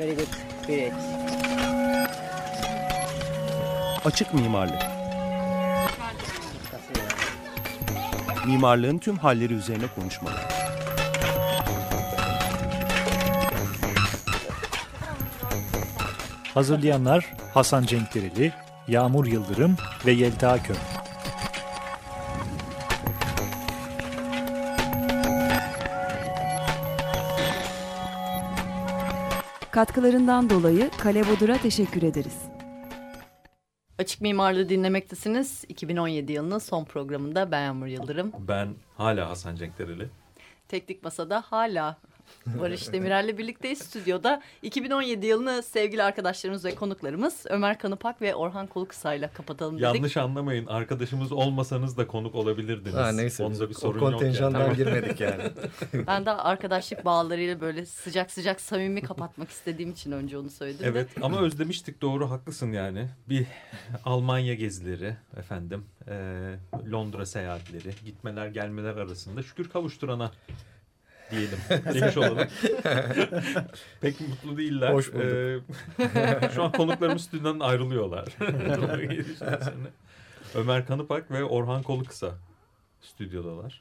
Very good. Great. Açık mimarlık. Mimarlığın tüm halleri üzerine konuşmalar. Hazırlayanlar Hasan Cenkdereli, Yağmur Yıldırım ve Yelda Köm. Katkılarından dolayı Kale Bodur'a teşekkür ederiz. Açık Mimarlığı dinlemektesiniz. 2017 yılının son programında ben Yağmur Yıldırım. Ben hala Hasan Cenkdereli. Teknik Masa'da hala Barış Demirel'le birlikteyiz stüdyoda. 2017 yılını sevgili arkadaşlarımız ve konuklarımız Ömer Kanıpak ve Orhan Kolukısa'yla kapatalım dedik. Yanlış anlamayın. Arkadaşımız olmasanız da konuk olabilirdiniz. Ha, neyse Onda bir o sorun yok. kontenjandan Yani. girmedik yani. Ben de arkadaşlık bağlarıyla böyle sıcak sıcak samimi kapatmak istediğim için önce onu söyledim. de. Evet ama özlemiştik doğru haklısın yani. Bir Almanya gezileri efendim, e, Londra seyahatleri, gitmeler gelmeler arasında şükür kavuşturana diyelim demiş olalım. Pek mutlu değiller. Hoş bulduk. E, şu an konuklarımız stüdyodan ayrılıyorlar. Ömer Kanıpak ve Orhan Kolukısa stüdyodalar.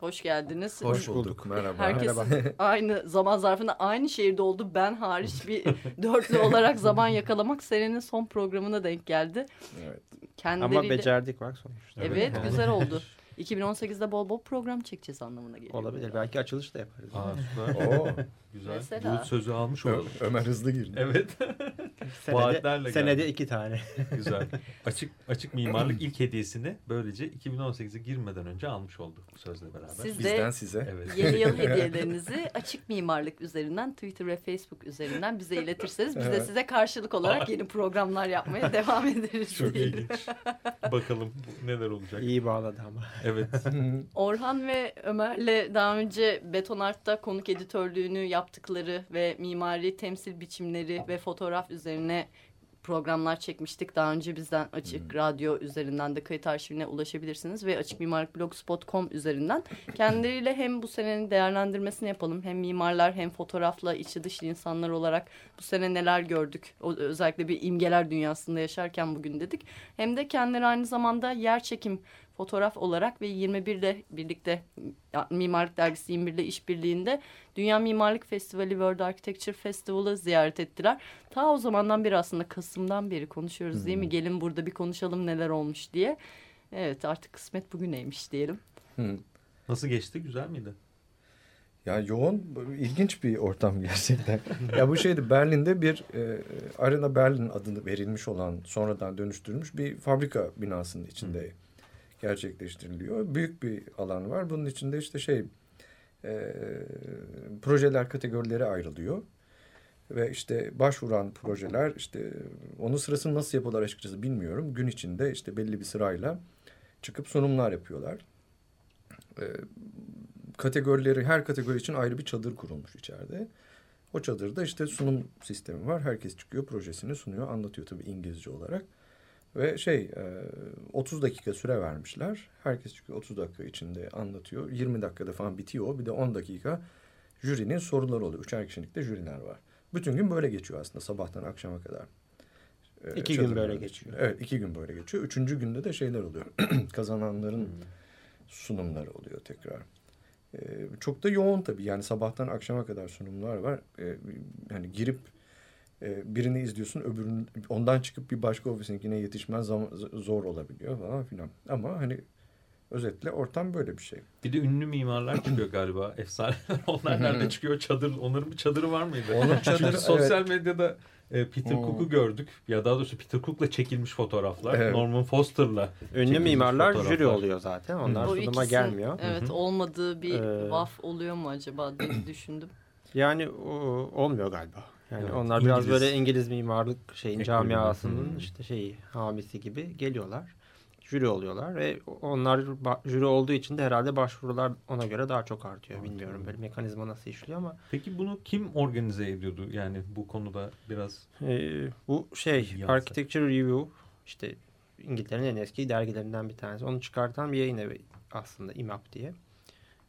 Hoş geldiniz. Hoş bulduk. Merhaba. Herkes aynı zaman zarfında aynı şehirde oldu. Ben hariç bir dörtlü olarak zaman yakalamak senenin son programına denk geldi. Evet. Kendileriyle... Ama becerdik bak sonuçta. Evet, güzel oldu. 2018'de bol bol program çekeceğiz anlamına geliyor. Olabilir. Belki açılış da yaparız. Aa, süper. Oo, Güzel. Mesela. Bu sözü almış olalım. Ömer hızlı girdi. Evet. Senede, senede iki tane. Güzel. Açık açık mimarlık ilk hediyesini böylece 2018'e girmeden önce almış olduk bu sözle beraber. Siz Bizden de size. Evet. yeni yıl hediyelerinizi açık mimarlık üzerinden Twitter ve Facebook üzerinden bize iletirseniz biz de size karşılık olarak yeni programlar yapmaya devam ederiz. Çok diyelim. ilginç. Bakalım neler olacak. İyi bağladı ama. Evet. Orhan ve Ömer'le daha önce Betonart'ta konuk editörlüğünü yaptıkları ve mimari temsil biçimleri ve fotoğraf üzerine programlar çekmiştik. Daha önce bizden Açık Radyo üzerinden de kayıt arşivine ulaşabilirsiniz ve Açık Mimarlık Blogspot.com üzerinden kendileriyle hem bu senenin değerlendirmesini yapalım. Hem mimarlar hem fotoğrafla içi dışlı insanlar olarak bu sene neler gördük. O, özellikle bir imgeler dünyasında yaşarken bugün dedik. Hem de kendileri aynı zamanda yer çekim fotoğraf olarak ve 21'de birlikte Mimarlık Dergisi 21'de işbirliğinde Dünya Mimarlık Festivali World Architecture Festival'ı ziyaret ettiler. Ta o zamandan beri aslında Kasım'dan beri konuşuyoruz değil mi? Gelin burada bir konuşalım neler olmuş diye. Evet artık kısmet bugüneymiş diyelim. Hı. Nasıl geçti? Güzel miydi? Ya yoğun, ilginç bir ortam gerçekten. ya bu şeydi Berlin'de bir e, Arena Berlin adını verilmiş olan sonradan dönüştürülmüş bir fabrika binasının içinde gerçekleştiriliyor. Büyük bir alan var. Bunun içinde işte şey e, projeler kategorileri ayrılıyor. Ve işte başvuran projeler işte onun sırasını nasıl yapıyorlar açıkçası bilmiyorum. Gün içinde işte belli bir sırayla çıkıp sunumlar yapıyorlar. E, kategorileri her kategori için ayrı bir çadır kurulmuş içeride. O çadırda işte sunum sistemi var. Herkes çıkıyor projesini sunuyor anlatıyor tabii İngilizce olarak. Ve şey e, 30 dakika süre vermişler. Herkes çıkıyor 30 dakika içinde anlatıyor. 20 dakikada falan bitiyor. Bir de 10 dakika jürinin soruları oluyor. Üçer kişilik de jüriler var. Bütün gün böyle geçiyor aslında sabahtan akşama kadar. E, İki gün böyle geçiyor. Evet iki gün böyle geçiyor. Üçüncü günde de şeyler oluyor. Kazananların sunumları oluyor tekrar. Ee, çok da yoğun tabii yani sabahtan akşama kadar sunumlar var. Ee, yani girip e, birini izliyorsun öbürünün ondan çıkıp bir başka ofisinkine yetişmen zor olabiliyor falan filan. Ama hani özetle ortam böyle bir şey. Bir de ünlü mimarlar çıkıyor galiba. Efsaneler. Onlar nerede çıkıyor? Çadır. Onların bir çadırı var mıydı? Onun Çünkü çadırı, sosyal medyada e, Peter Hmm. Cook'u gördük. Ya daha doğrusu Peter Cook'la çekilmiş fotoğraflar. Evet. Norman Foster'la Ünlü mimarlar jüri oluyor zaten. Onlar sunuma gelmiyor. Evet olmadığı bir Ee, vaf oluyor mu acaba diye düşündüm. Yani o, olmuyor galiba. Yani Evet, onlar biraz İngiliz. böyle İngiliz mimarlık şeyin Ekolü. camiasının Hmm. işte şeyi hamisi gibi geliyorlar. Jüri oluyorlar ve onlar jüri olduğu için de herhalde başvurular ona göre daha çok artıyor. Bilmiyorum böyle mekanizma nasıl işliyor ama Peki bunu kim organize ediyordu? Yani bu konuda biraz e, bu şey Yazdı. Architecture Review işte İngiltere'nin en eski dergilerinden bir tanesi. Onu çıkartan bir yayın evi aslında IMAP diye.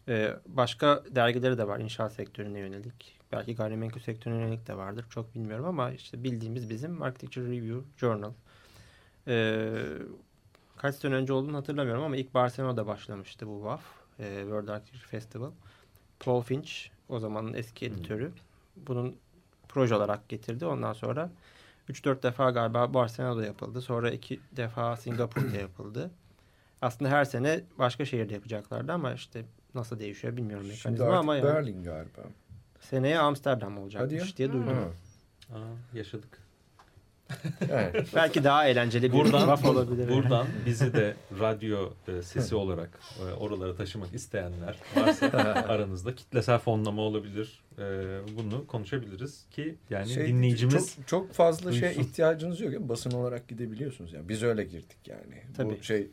E, başka dergileri de var inşaat sektörüne yönelik. Belki gayrimenkul sektörüne yönelik de vardır. Çok bilmiyorum ama işte bildiğimiz bizim Architecture Review Journal. Ee, kaç sene önce olduğunu hatırlamıyorum ama ilk Barcelona'da başlamıştı bu WAF. E, World Architecture Festival. Paul Finch o zamanın eski editörü. Bunun proje olarak getirdi. Ondan sonra 3-4 defa galiba Barcelona'da yapıldı. Sonra 2 defa Singapur'da yapıldı. Aslında her sene başka şehirde yapacaklardı ama işte nasıl değişiyor bilmiyorum Şimdi mekanizma artık ama yani Berlin galiba. Seneye Amsterdam Hadi ya. olacakmış diye duydum. Ha. Aa, yaşadık. Yani, Belki daha eğlenceli bir Buradan olabilir. buradan bizi de radyo e, sesi olarak e, oralara taşımak isteyenler varsa aranızda kitlesel fonlama olabilir. E, bunu konuşabiliriz ki yani şey, dinleyicimiz çok, çok fazla şey duysun. ihtiyacınız yok. ya, Basın olarak gidebiliyorsunuz yani. Biz öyle girdik yani. Tabii. Bu şey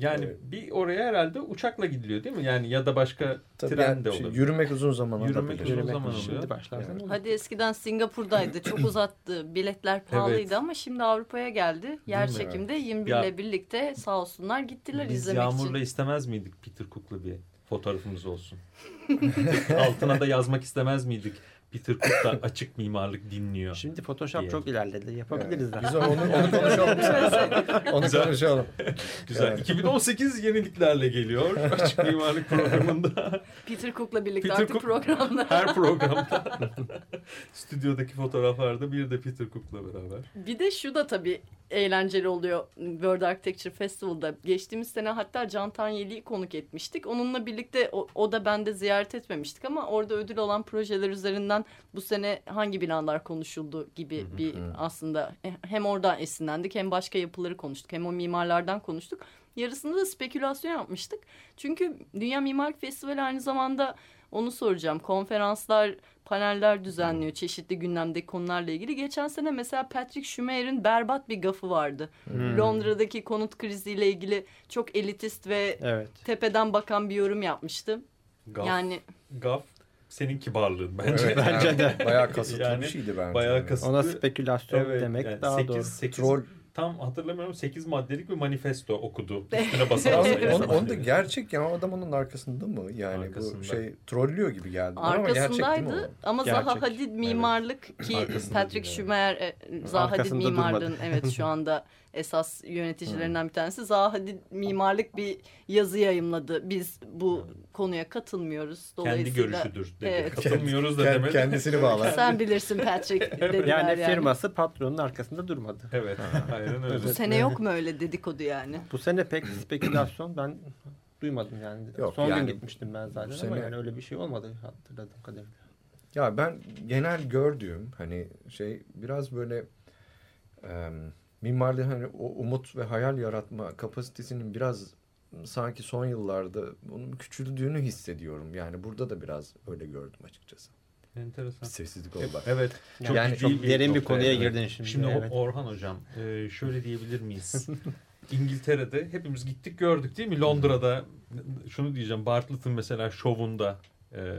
yani Evet. bir oraya herhalde uçakla gidiliyor değil mi? Yani ya da başka tabii tren yani de şey, olabilir. yürümek uzun zaman Yürümek alabilir. uzun Yürümek zaman şimdi oluyor. başlarsan Yani. olur. Hadi eskiden Singapur'daydı. Çok uzattı. Biletler pahalıydı Evet. ama şimdi Avrupa'ya geldi. Yer çekimde 21 Ya- ile birlikte sağ olsunlar gittiler Biz izlemek Yağmur'la için. istemez miydik Peter Cook'la bir fotoğrafımız olsun? Altına da yazmak istemez miydik? Peter Cook da açık mimarlık dinliyor. Şimdi Photoshop diye. çok ilerledi. Yapabiliriz Evet. zaten. Güzel onu, onu konuşalım. onu Güzel. konuşalım. Güzel. Evet. 2018 yeniliklerle geliyor. Açık mimarlık programında. Peter Cook'la birlikte Peter artık Cook- programda. Her programda. Stüdyodaki fotoğraflarda bir de Peter Cook'la beraber. Bir de şu da tabii eğlenceli oluyor World Architecture Festival'da. Geçtiğimiz sene hatta Can Tanyeli'yi konuk etmiştik. Onunla birlikte o, o da ben de ziyaret etmemiştik ama orada ödül olan projeler üzerinden bu sene hangi binalar konuşuldu gibi bir aslında hem oradan esinlendik hem başka yapıları konuştuk hem o mimarlardan konuştuk. Yarısında da spekülasyon yapmıştık. Çünkü Dünya Mimarlık Festivali aynı zamanda onu soracağım. Konferanslar, paneller düzenliyor çeşitli gündemdeki konularla ilgili. Geçen sene mesela Patrick Schumacher'in berbat bir gafı vardı. Hmm. Londra'daki konut kriziyle ilgili çok elitist ve Evet. tepeden bakan bir yorum yapmıştı. Gaf, Yani Gaf senin kibarlığın bence. Evet, Bence yani de. Bayağı kasıtlı Yani bir şeydi bence. bayağı kasıtlı. Ona spekülasyon Evet, demek yani daha sekiz- doğru. sekiz- Troll. Tam hatırlamıyorum 8 maddelik bir manifesto okudu. Üstüne. Evet. onu, onu da gerçek ya adam onun arkasında mı? Yani Arkasında. bu şey trollüyor gibi geldi. ama arkasındaydı o? ama Zaha. Hadid mimarlık ki Arkasında Patrick Schumacher e, Zaha Hadid mimarlığın evet şu anda esas yöneticilerinden bir tanesi. Zaha Hadid mimarlık bir yazı yayımladı. Biz bu konuya katılmıyoruz. Kendi görüşüdür dedi. Evet. Katılmıyoruz da demedi. kendisini bağlar. sen bilirsin Patrick dediler Yani yani. firması patronun arkasında durmadı. Evet. Aynen öyle. Bu sene yok mu öyle dedikodu yani? Bu sene pek spekülasyon ben duymadım yani. Yok, Son yani gün gitmiştim ben zaten ama sene- yani öyle bir şey olmadı hatırladığım kadarıyla. Ya ben genel gördüğüm hani şey biraz böyle e, mimarlığın hani o umut ve hayal yaratma kapasitesinin biraz sanki son yıllarda onun küçüldüğünü hissediyorum. Yani burada da biraz öyle gördüm açıkçası. Bir Enteresan. sessizlik oldu bak. Evet. Çok, yani çok derin bir konuya evet. girdin şimdi. Şimdi o- evet. Orhan Hocam e, şöyle diyebilir miyiz? İngiltere'de hepimiz gittik gördük değil mi? Londra'da şunu diyeceğim Bartlett'ın mesela şovunda e,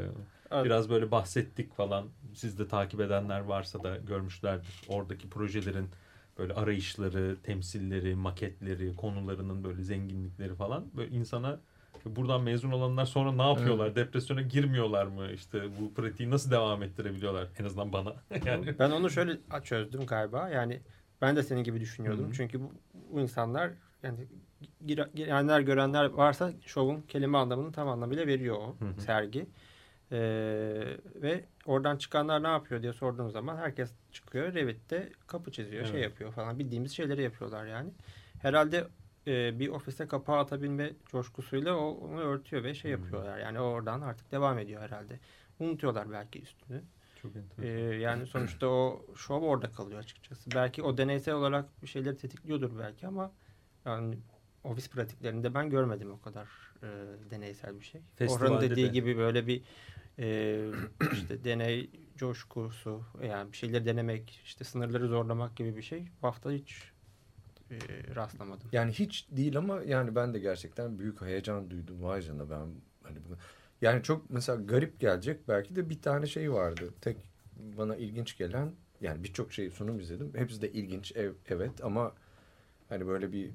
Evet. biraz böyle bahsettik falan. Siz de takip edenler varsa da görmüşlerdir. Oradaki projelerin böyle arayışları, temsilleri, maketleri, konularının böyle zenginlikleri falan. Böyle insana buradan mezun olanlar sonra ne yapıyorlar? Depresyona girmiyorlar mı? İşte bu pratiği nasıl devam ettirebiliyorlar? En azından bana. yani Ben onu şöyle çözdüm galiba. Yani ben de senin gibi düşünüyordum. Hı hı. Çünkü bu, bu insanlar yani gire- girenler görenler varsa şovun kelime anlamını tam anlamıyla veriyor o Hı hı. sergi. Ee, ve oradan çıkanlar ne yapıyor diye sorduğum zaman herkes çıkıyor. Revit'te kapı çiziyor, şey Evet. yapıyor falan. Bildiğimiz şeyleri yapıyorlar yani. Herhalde e, bir ofise kapağı atabilme coşkusuyla o, onu örtüyor ve şey Hı. yapıyorlar. Yani oradan artık devam ediyor herhalde. Unutuyorlar belki üstünü. çok Ee, enteresan. yani sonuçta o şov orada kalıyor açıkçası. Belki o deneysel olarak bir şeyleri tetikliyordur belki ama yani ofis pratiklerinde ben görmedim o kadar e, deneysel bir şey. Orhan'ın dediği de. gibi böyle bir e, işte deney coşkusu yani bir şeyleri denemek işte sınırları zorlamak gibi bir şey bu hafta hiç e, rastlamadım. Yani hiç değil ama yani ben de gerçekten büyük heyecan duydum. Vay canına ben hani bunu yani çok mesela garip gelecek belki de bir tane şey vardı. Tek bana ilginç gelen yani birçok şey sunum izledim. Hepsi de ilginç ev, evet ama hani böyle bir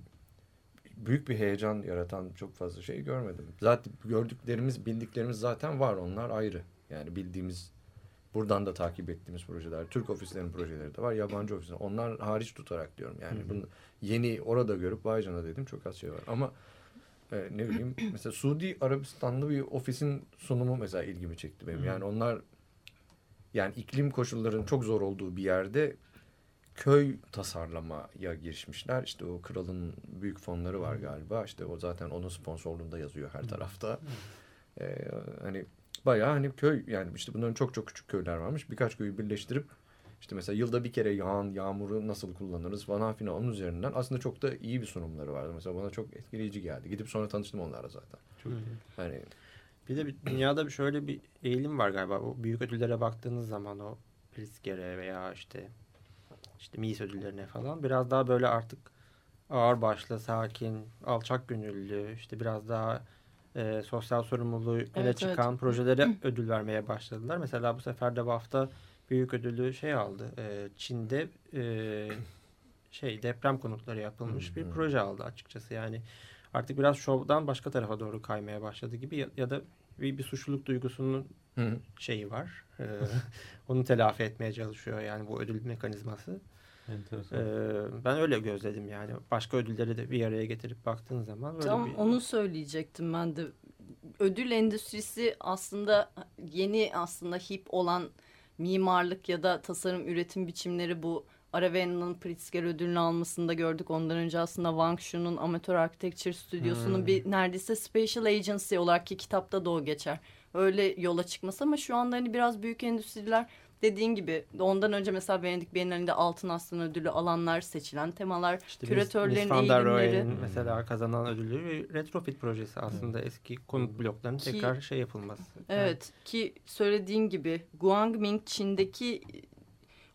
büyük bir heyecan yaratan çok fazla şey görmedim. Zaten gördüklerimiz, bildiklerimiz zaten var. Onlar ayrı. Yani bildiğimiz buradan da takip ettiğimiz projeler, Türk ofislerinin projeleri de var, yabancı ofisler. Onlar hariç tutarak diyorum. Yani bunu yeni orada görüp vay canına dedim çok az şey var. Ama e, ne bileyim mesela Suudi Arabistan'da bir ofisin sunumu mesela ilgimi çekti benim. Yani onlar yani iklim koşullarının çok zor olduğu bir yerde köy tasarlamaya girişmişler. İşte o kralın büyük fonları var galiba. İşte o zaten onun sponsorluğunda yazıyor her tarafta. Ee, hani bayağı hani köy yani işte bunların çok çok küçük köyler varmış. Birkaç köyü birleştirip işte mesela yılda bir kere yağan yağmuru nasıl kullanırız falan filan onun üzerinden aslında çok da iyi bir sunumları vardı. Mesela bana çok etkileyici geldi. Gidip sonra tanıştım onlarla zaten. Çok iyi. Hani Bir de bir, dünyada bir şöyle bir eğilim var galiba. O büyük ödüllere baktığınız zaman o Pritzker'e veya işte işte Mies ödüllerine falan biraz daha böyle artık ağır başlı, sakin, alçak gönüllü, işte biraz daha e, sosyal sorumluluğu evet. çıkan projelere ödül vermeye başladılar. Mesela bu sefer de WAF'ta büyük ödülü şey aldı. E, Çin'de e, şey deprem konutları yapılmış bir proje aldı açıkçası. Yani artık biraz şovdan başka tarafa doğru kaymaya başladı gibi ya, ya da bir, bir suçluluk duygusunun Hı. şeyi var. Ee, onu telafi etmeye çalışıyor yani bu ödül mekanizması. Enteresan. Ee, ben öyle gözledim yani. Başka ödülleri de bir araya getirip baktığın zaman böyle Tam bir... onu söyleyecektim ben de. Ödül endüstrisi aslında yeni aslında hip olan mimarlık ya da tasarım üretim biçimleri bu Aravenna'nın Pritzker ödülünü almasında gördük. Ondan önce aslında Wang Shu'nun Amatör Architecture Stüdyosu'nun Hmm. bir neredeyse special agency olarak ki kitapta da o geçer. Öyle yola çıkması ama şu anda hani biraz büyük endüstriler dediğin gibi ondan önce mesela Venedik Bienalinde Altın Aslan ödülü alanlar seçilen temalar İşte küratörlerin Miss eğilimleri. Mesela kazanan ödülü bir retrofit projesi aslında eski konut bloklarının Ki- tekrar şey yapılması. Evet ki söylediğin gibi Guangming Çin'deki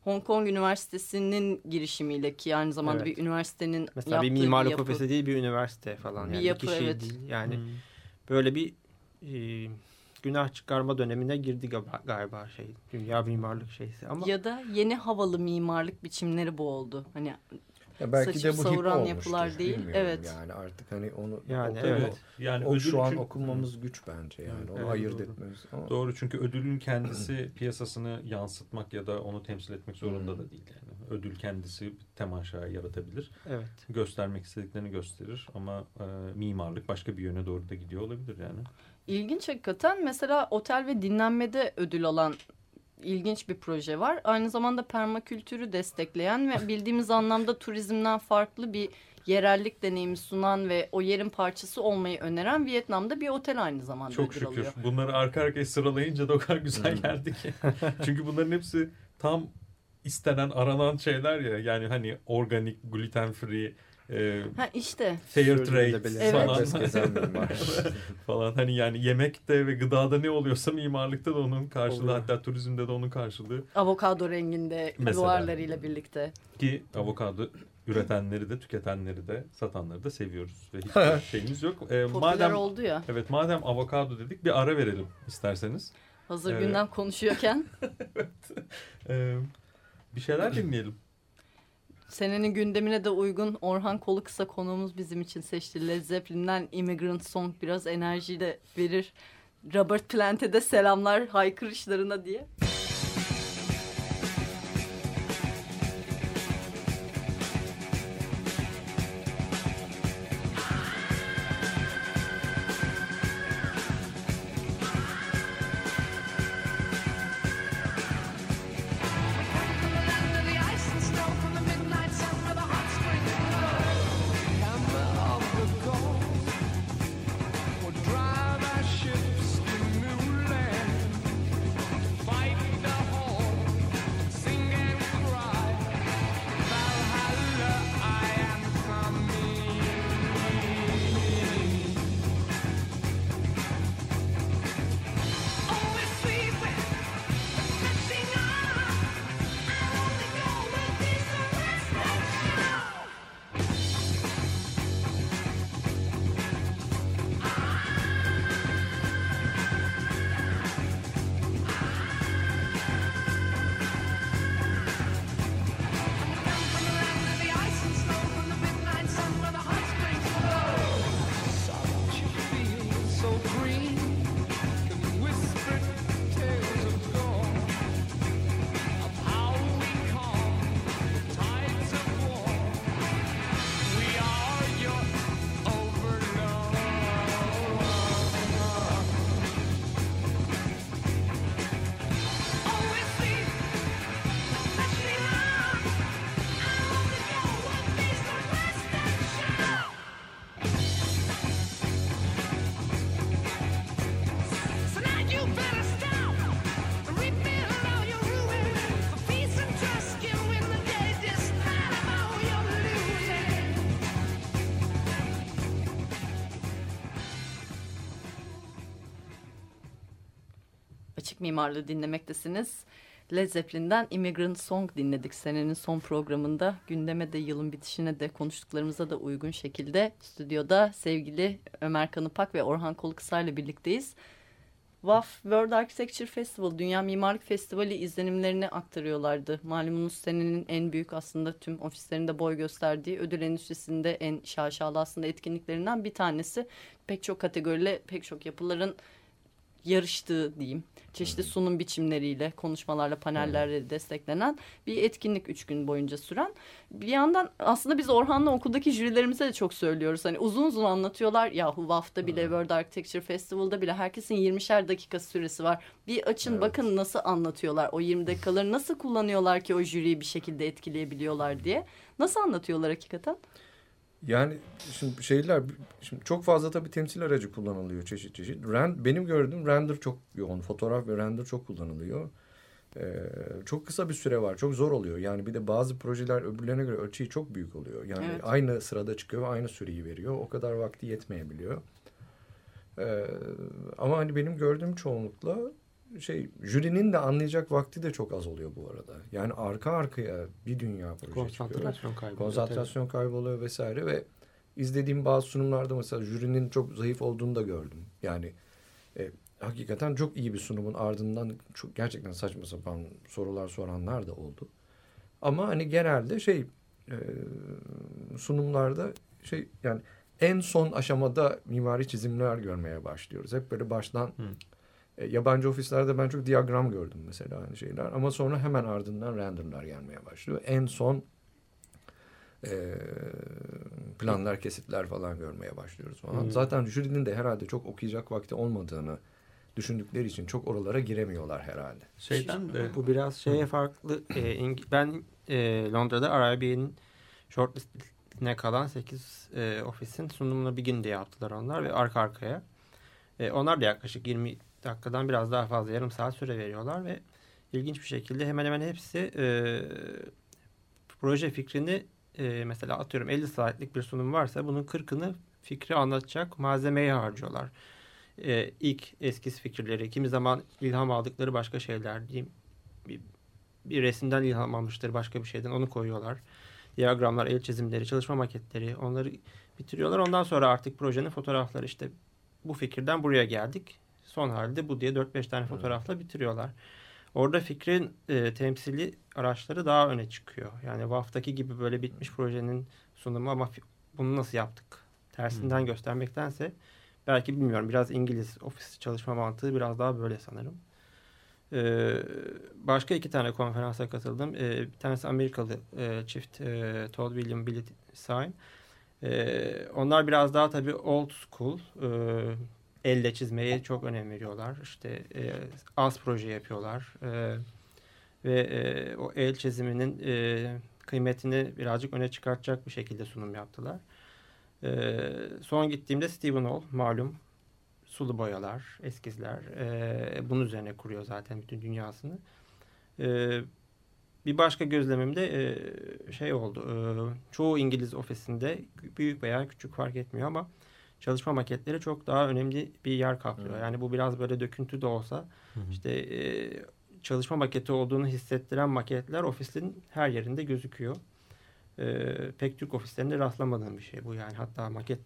Hong Kong Üniversitesi'nin girişimiyle ki aynı zamanda Evet. bir üniversitenin Mesela yaptığı bir mimarlık yapı. ofisi değil bir üniversite falan. Bir Yani yapı, kişi evet. değil. Yani Hmm. böyle bir e, günah çıkarma dönemine girdi galiba, şey dünya mimarlık şeysi ama Ya da yeni havalı mimarlık biçimleri bu oldu. Hani ya belki Saçıp de bu hip savuran olmuştur. yapılar değil, evet. Yani artık hani onu Yani o, evet. Yani o ödül şu an çünkü- okunmamız güç bence yani. Onu Evet, ayırt doğru. etmemiz. Ama Doğru çünkü ödülün kendisi piyasasını yansıtmak ya da onu temsil etmek zorunda Hmm. da değil yani. Ödül kendisi bir temaşa yaratabilir. evet. Göstermek istediklerini gösterir ama e, mimarlık başka bir yöne doğru da gidiyor olabilir yani. İlginç hakikaten mesela otel ve dinlenmede ödül alan ilginç bir proje var. Aynı zamanda permakültürü destekleyen ve bildiğimiz anlamda turizmden farklı bir yerellik deneyimi sunan ve o yerin parçası olmayı öneren Vietnam'da bir otel aynı zamanda Çok ödül şükür. alıyor. Bunları arka arkaya sıralayınca da o kadar güzel geldi ki. Çünkü bunların hepsi tam istenen, aranan şeyler ya. Yani hani organik, gluten free, e, Ha işte fair trade. Evet. falan. Hani yani yemekte ve gıdada ne oluyorsa mimarlıkta da onun karşılığı Oluyor. hatta turizmde de onun karşılığı avokado renginde Mesela. duvarlarıyla birlikte. ki avokado üretenleri de tüketenleri de satanları da seviyoruz ve hiçbir şeyimiz yok. E, Popüler madem oldu ya. evet madem avokado dedik bir ara verelim isterseniz. Hazır Evet. gündem konuşuyorken E, bir şeyler dinleyelim. Senenin gündemine de uygun Orhan Kolukısa konuğumuz bizim için seçti. Led Zeppelin'den Immigrant Song biraz enerji de verir. Robert Plant'e de selamlar haykırışlarına diye. Açık Mimarlığı dinlemektesiniz. Led Zeppelin'den Immigrant Song dinledik senenin son programında. Gündeme de yılın bitişine de konuştuklarımıza da uygun şekilde stüdyoda sevgili Ömer Kanıpak ve Orhan Kolukısar birlikteyiz. WAF World Architecture Festival, Dünya Mimarlık Festivali izlenimlerini aktarıyorlardı. Malumunuz senenin en büyük aslında tüm ofislerinde boy gösterdiği ödül endüstrisinde en şaşalı aslında etkinliklerinden bir tanesi. Pek çok kategoriyle pek çok yapıların yarıştığı diyeyim. Çeşitli sunum biçimleriyle, konuşmalarla, panellerle desteklenen bir etkinlik üç gün boyunca süren. Bir yandan aslında biz Orhan'la okuldaki jürilerimize de çok söylüyoruz. Hani uzun uzun anlatıyorlar. Yahu WAF'ta bile, World Architecture Festival'da bile herkesin 20'şer dakika süresi var. Bir açın Evet. bakın nasıl anlatıyorlar. O 20 dakikaları nasıl kullanıyorlar ki o jüriyi bir şekilde etkileyebiliyorlar diye. Nasıl anlatıyorlar hakikaten? Yani şimdi şeyler şimdi çok fazla tabii temsil aracı kullanılıyor çeşit çeşit. Rend, benim gördüğüm render çok yoğun. Fotoğraf ve render çok kullanılıyor. Ee, çok kısa bir süre var. Çok zor oluyor. Yani bir de bazı projeler öbürlerine göre ölçeği çok büyük oluyor. Yani Evet. aynı sırada çıkıyor ve aynı süreyi veriyor. O kadar vakti yetmeyebiliyor. Ee, ama hani benim gördüğüm çoğunlukla şey jürinin de anlayacak vakti de çok az oluyor bu arada. Yani arka arkaya bir dünya proje çıkıyor. Konsantrasyon kaybı. Konsantrasyon kayboluyor vesaire ve izlediğim bazı sunumlarda mesela jürinin çok zayıf olduğunu da gördüm. Yani e, hakikaten çok iyi bir sunumun ardından çok gerçekten saçma sapan sorular soranlar da oldu. Ama hani genelde şey e, sunumlarda şey yani en son aşamada mimari çizimler görmeye başlıyoruz. Hep böyle baştan Hı. E, yabancı ofislerde ben çok diyagram gördüm mesela hani şeyler ama sonra hemen ardından renderlar gelmeye başlıyor. En son e, planlar, kesitler falan görmeye başlıyoruz falan. Hmm. Zaten jürinin de herhalde çok okuyacak vakti olmadığını düşündükleri için çok oralara giremiyorlar herhalde. Şeyden de Bu biraz şeye farklı. İng- ben e, Londra'da RIB'nin shortlistine kalan 8 e, ofisin sunumunu bir günde yaptılar onlar ve arka arkaya. E, onlar da yaklaşık 20 dakikadan biraz daha fazla yarım saat süre veriyorlar ve ilginç bir şekilde hemen hemen hepsi e, proje fikrini e, mesela atıyorum 50 saatlik bir sunum varsa bunun 40'ını fikri anlatacak malzemeyi harcıyorlar. E, ilk eskiz fikirleri, kimi zaman ilham aldıkları başka şeyler diyeyim. Bir, bir resimden ilham almıştır başka bir şeyden onu koyuyorlar. Diyagramlar, el çizimleri, çalışma maketleri onları bitiriyorlar. Ondan sonra artık projenin fotoğrafları işte bu fikirden buraya geldik. Son halde bu diye 4-5 tane fotoğrafla bitiriyorlar. Orada fikrin e, temsili araçları daha öne çıkıyor. Yani WAF'taki gibi böyle bitmiş projenin sunumu ama bunu nasıl yaptık tersinden Hmm. göstermektense belki bilmiyorum biraz İngiliz ofis çalışma mantığı biraz daha böyle sanırım. Ee, başka iki tane konferansa katıldım. Ee, bir tanesi Amerikalı e, çift e, Todd William Billy Sign. Ee, onlar biraz daha tabii old school. e, elle çizmeye çok önem veriyorlar. İşte e, az proje yapıyorlar. E, ve e, o el çiziminin e, kıymetini birazcık öne çıkartacak bir şekilde sunum yaptılar. E, son gittiğimde Stephen Hall malum sulu boyalar, eskizler e, bunun üzerine kuruyor zaten bütün dünyasını. E, bir başka gözlemimde e, şey oldu. E, çoğu İngiliz ofisinde büyük veya küçük fark etmiyor ama çalışma maketleri çok daha önemli bir yer kaplıyor. Yani bu biraz böyle döküntü de olsa Hı hı. işte e, çalışma maketi olduğunu hissettiren maketler ofisin her yerinde gözüküyor. E, pek Türk ofislerinde rastlamadığım bir şey bu yani. Hatta maket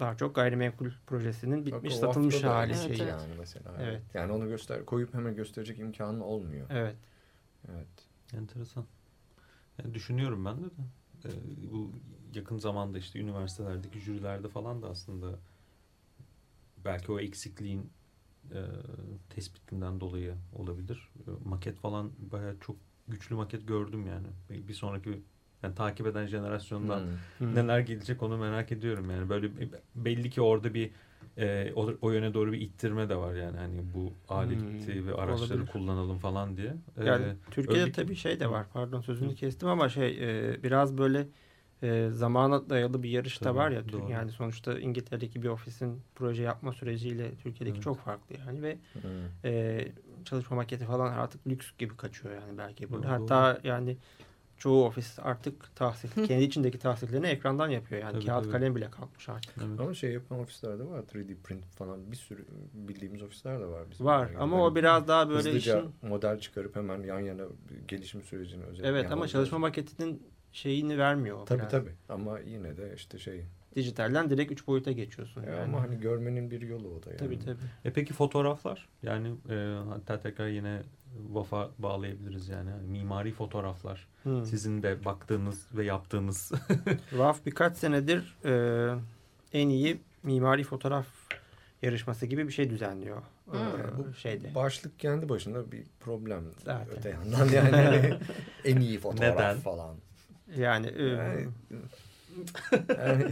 daha çok gayrimenkul projesinin bitmiş Bak, satılmış hali Evet, şey. evet. yani mesela. Evet. Yani onu göster koyup hemen gösterecek imkanın olmuyor. Evet. Evet. Enteresan. Yani düşünüyorum ben de de. Ee, bu yakın zamanda işte üniversitelerdeki jürilerde falan da aslında belki o eksikliğin e, tespitinden dolayı olabilir. E, maket falan bayağı çok güçlü maket gördüm yani. Bir sonraki yani takip eden jenerasyondan Hmm. Hı. neler gelecek onu merak ediyorum yani. Böyle belli ki orada bir e, o, o yöne doğru bir ittirme de var yani hani bu aleti Hmm, ve araçları olabilir. kullanalım falan diye. Ee, Yani Türkiye'de öyle tabii şey de var. Pardon sözünü kestim ama şey e, biraz böyle e, zamana dayalı bir yarış da Tabii, var ya. doğru. Yani sonuçta İngiltere'deki bir ofisin proje yapma süreciyle Türkiye'deki Evet. çok farklı yani ve Hmm. e, çalışma maketi falan artık lüks gibi kaçıyor yani belki burada. Doğru, Hatta yani çoğu ofis artık tahsil, kendi içindeki tahsillerini ekrandan yapıyor. Yani Tabii, kağıt tabii. kalem bile kalkmış artık. Evet. Ama şey yapan ofisler de var. 3D print falan bir sürü bildiğimiz ofisler de var. Bizim Var yani. ama Hani o biraz daha böyle hızlıca işin model çıkarıp hemen yan yana gelişim sürecini özetleyen. evet ama çalışma maketinin şeyini vermiyor. Tabii biraz. tabii ama yine de işte şey. Dijitalden direkt 3 boyuta geçiyorsun. Ya Yani. Ama hani görmenin bir yolu o da yani. Tabii tabii. E peki fotoğraflar? Yani e, hatta tekrar yine Vafa bağlayabiliriz yani. Yani mimari fotoğraflar. Hmm. Sizin de baktığınız ve yaptığınız. VAF birkaç senedir e, en iyi mimari fotoğraf yarışması gibi bir şey düzenliyor. Hmm. E, Bu şeyde. Başlık kendi başına bir problem. Zaten. Öte yandan yani en iyi fotoğraf Neden? falan. Yani, Yani, yani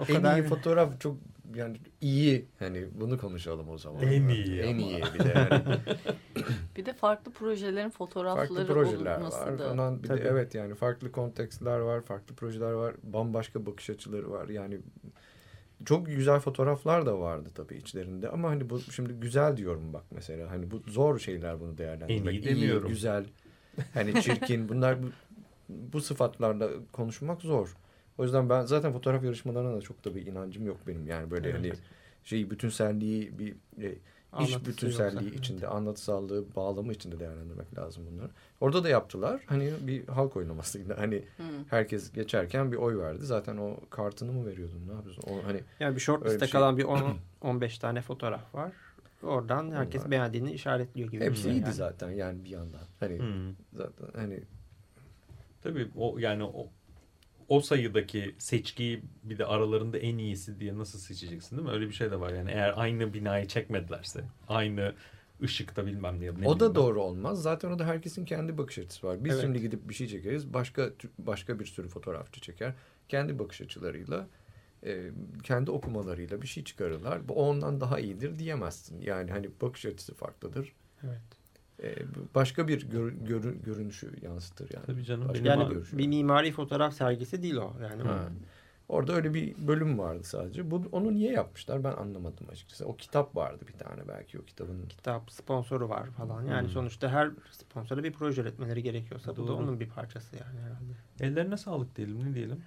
o en kadar iyi fotoğraf çok yani iyi hani bunu konuşalım o zaman. En iyi En ama. iyi bir de yani. Bir de farklı projelerin fotoğrafları farklı projeler var da. falan. Bir Tabii. de evet yani farklı kontekstler var, farklı projeler var, bambaşka bakış açıları var. Yani çok güzel fotoğraflar da vardı tabii içlerinde ama hani bu şimdi güzel diyorum bak mesela hani bu zor şeyler bunu değerlendirmek. En iyi demiyorum. güzel, hani çirkin bunlar bu, sıfatlarla konuşmak zor. O yüzden ben zaten fotoğraf yarışmalarına da çok da bir inancım yok benim. Yani böyle hani şey bütünselliği bir e, iş bütünselliği yoksa, içinde, anlatısallığı, bağlamı içinde değerlendirmek lazım bunları. Orada da yaptılar. Hani bir halk oylamasıyla hani Hı. herkes geçerken bir oy verdi. Zaten o kartını mı veriyordun? Ne yapıyorsun? O hani Yani bir short liste şey. kalan bir 10 15 tane fotoğraf var. Oradan herkes Onlar. beğendiğini işaretliyor gibi. hepsi şey iyiydi yani. zaten yani bir yandan. Hani Hmm. zaten hani Tabii o yani o o sayıdaki seçkiyi bir de aralarında en iyisi diye nasıl seçeceksin değil mi? Öyle bir şey de var yani eğer aynı binayı çekmedilerse aynı ışıkta bilmem ne. ne o bileyim da ben. doğru olmaz. Zaten o da herkesin kendi bakış açısı var. Biz Evet. şimdi gidip bir şey çekeriz. Başka başka bir sürü fotoğrafçı çeker. Kendi bakış açılarıyla e, kendi okumalarıyla bir şey çıkarırlar. Bu ondan daha iyidir diyemezsin. Yani hani bakış açısı farklıdır. Evet. E, başka bir gör, görü- görünüşü yansıtır yani. Tabii canım. Başka Yani bir bir mimari fotoğraf sergisi değil o. Yani Ha. Orada öyle bir bölüm vardı sadece. Bu, onu niye yapmışlar ben anlamadım açıkçası. O kitap vardı bir tane belki o kitabın. kitap sponsoru var falan. Yani Hmm. sonuçta her sponsora bir proje üretmeleri gerekiyorsa bu da Doğru. onun bir parçası yani herhalde. Ellerine sağlık diyelim ne diyelim.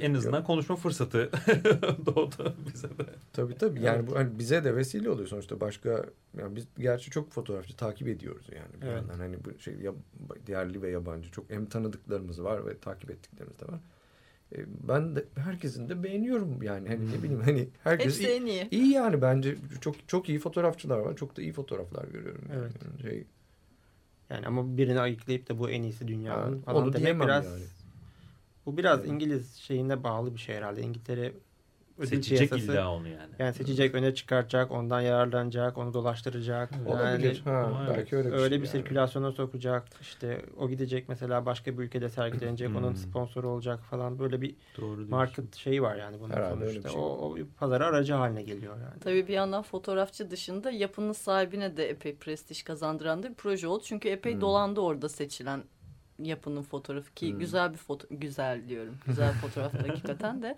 En azından konuşma fırsatı doğdu bize de. Tabii tabii. Yani bu hani bize de vesile oluyor sonuçta. Başka yani biz gerçi çok fotoğrafçı takip ediyoruz yani bir Evet. yandan. Hani bu şey yab- yerli ve yabancı çok hem tanıdıklarımız var ve takip ettiklerimiz de var. E, ben de herkesin de beğeniyorum yani hani ne bileyim hani herkes Hepsi iyi, en iyi. iyi yani bence çok çok iyi fotoğrafçılar var. Çok da iyi fotoğraflar görüyorum. Yani. Evet. Şey, Yani ama birini ayıklayıp da bu en iyisi dünyanın Ha, falan onu demek biraz yani. Bu biraz Evet. İngiliz şeyine bağlı bir şey herhalde. İngiltere ödül Seçecek piyasası illa onu yani. yani seçecek, öne çıkartacak, ondan yararlanacak, onu dolaştıracak. olabilir. Yani ha, belki öyle bir öyle şey bir yani. sirkülasyona sokacak. İşte o gidecek mesela başka bir ülkede sergilenecek, onun sponsoru olacak falan böyle bir Doğru diyorsun. market şeyi var yani bunun Herhalde sonuçta. şey. O, o bir pazara aracı haline geliyor yani. Tabii bir yandan fotoğrafçı dışında yapının sahibine de epey prestij kazandıran da bir proje oldu. Çünkü epey Hmm. dolandı orada seçilen yapının fotoğrafı ki Hmm. güzel bir foto güzel diyorum. Güzel fotoğraf hakikaten de.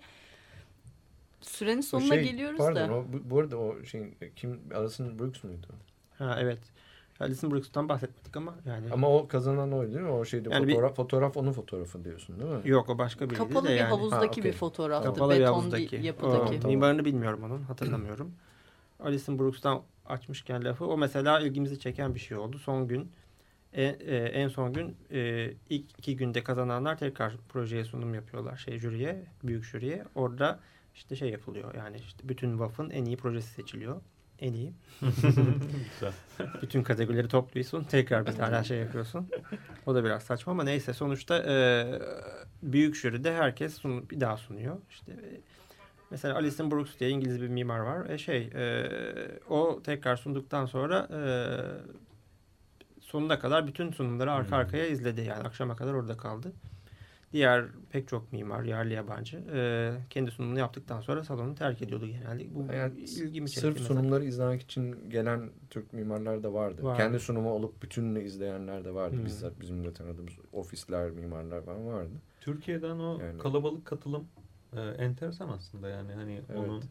Sürenin O sonuna şey, geliyoruz pardon, da. O, bu, bu arada o şeyin kim Alison Brooks muydu? Ha evet. Alison Brooks'tan bahsetmedik ama yani Ama o kazanan oydu değil mi? O şeyde Yani bir- fotoğraf, fotoğraf onun fotoğrafı diyorsun değil mi? yok o başka biriydi Kapalı de bir yani. havuzdaki Ha, okey. bir fotoğraftı. Kapalı bir Beton havuzdaki. bir O, yapıdaki. Tamam. Mimarını bilmiyorum onun hatırlamıyorum. Alison Brooks'tan açmışken lafı o mesela ilgimizi çeken bir şey oldu. Son gün e, e, en son gün e, ilk iki günde kazananlar tekrar projeye sunum yapıyorlar şey jüriye, büyük jüriye. Orada işte şey yapılıyor yani işte bütün WAF'ın en iyi projesi seçiliyor. En iyi. Bütün kategorileri topluyorsun. Tekrar bir tane şey yapıyorsun. O da biraz saçma ama neyse. Sonuçta e, büyük jüride herkes sun, bir daha sunuyor. İşte e, mesela Alison Brooks diye İngiliz bir mimar var. E, şey e, o tekrar sunduktan sonra e, sonuna kadar bütün sunumları arka Hmm. arkaya izledi. Yani akşama kadar orada kaldı. Diğer pek çok mimar, yerli yabancı e, kendi sunumunu yaptıktan sonra salonu terk ediyordu genelde. Bu Yani ilgimi çekti. Sırf mesela. sunumları izlemek için gelen Türk mimarlar da vardı. Vardı. Kendi sunumu olup bütününü izleyenler de vardı. Hmm. Bizzat bizim de tanıdığımız ofisler, mimarlar falan vardı. Türkiye'den o Yani- kalabalık katılım e, enteresan aslında yani hani Evet. onun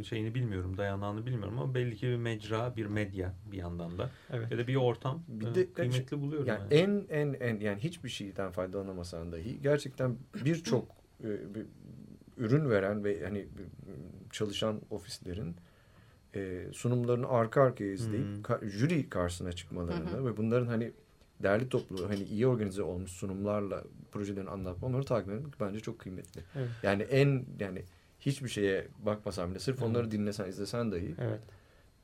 e, şeyini bilmiyorum dayanağını bilmiyorum ama belli ki bir mecra bir medya bir yandan da Evet. ya da bir ortam Bir e, de- kıymetli buluyorum Yani yani. en en en yani hiçbir şeyden faydalanamasan dahi gerçekten birçok e, bir ürün veren ve hani çalışan ofislerin e, sunumlarını arka arkaya izleyip Hmm. ka- jüri karşısına çıkmalarını ve bunların hani derli toplu hani iyi organize olmuş sunumlarla projelerini anlatmaları takip etmek bence çok kıymetli. Evet. Yani en yani hiçbir şeye bakmasan bile sırf onları dinlesen izlesen dahi Evet.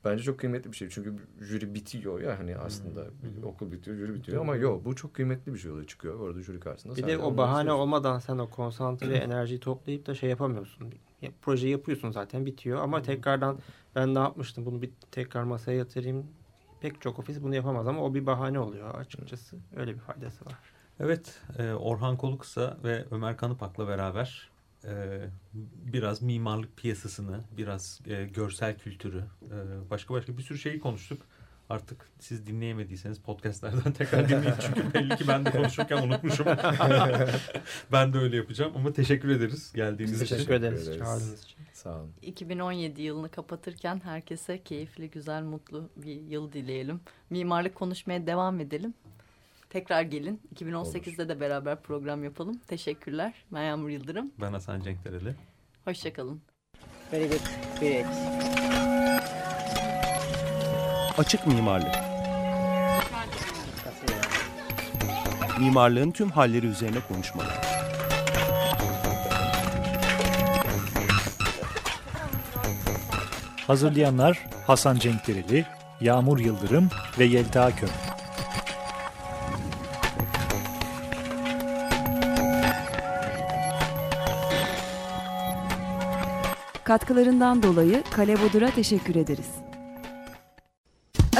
Bence çok kıymetli bir şey. Çünkü jüri bitiyor ya hani aslında hı. okul bitiyor, jüri bitiyor ama yok bu çok kıymetli bir şey oluyor çıkıyor orada jüri karşısında. Bir de o onları bahane olmadan sen o konsantre enerjiyi toplayıp da şey yapamıyorsun. Ya, projeyi yapıyorsun zaten bitiyor ama tekrardan ben ne yapmıştım bunu bir tekrar masaya yatırayım. Pek çok ofis bunu yapamaz ama o bir bahane oluyor açıkçası. Öyle bir faydası var. Evet, e, Orhan Koluksa ve Ömer Kanıpak'la beraber e, biraz mimarlık piyasasını, biraz e, görsel kültürü, başka başka bir sürü şeyi konuştuk. Artık siz dinleyemediyseniz podcastlerden tekrar dinleyin. Çünkü belli ki ben de konuşurken unutmuşum. ben de öyle yapacağım ama teşekkür ederiz geldiğiniz için. Teşekkür ederiz çağırdığınız için. Sağ olun. 2017 yılını kapatırken herkese keyifli, güzel, mutlu bir yıl dileyelim. Mimarlık konuşmaya devam edelim. Tekrar gelin. 2018'de de beraber program yapalım. Teşekkürler. Ben Yağmur Yıldırım. Ben Hasan Cenkdereli. Hoşçakalın. Very good. Great. Açık mimarlık. Mimarlığın tüm halleri üzerine konuşmalar. Hazırlayanlar Hasan Cenkdereli, Yağmur Yıldırım ve Yelda Kök. Katkılarından dolayı Kale Bodur'a teşekkür ederiz.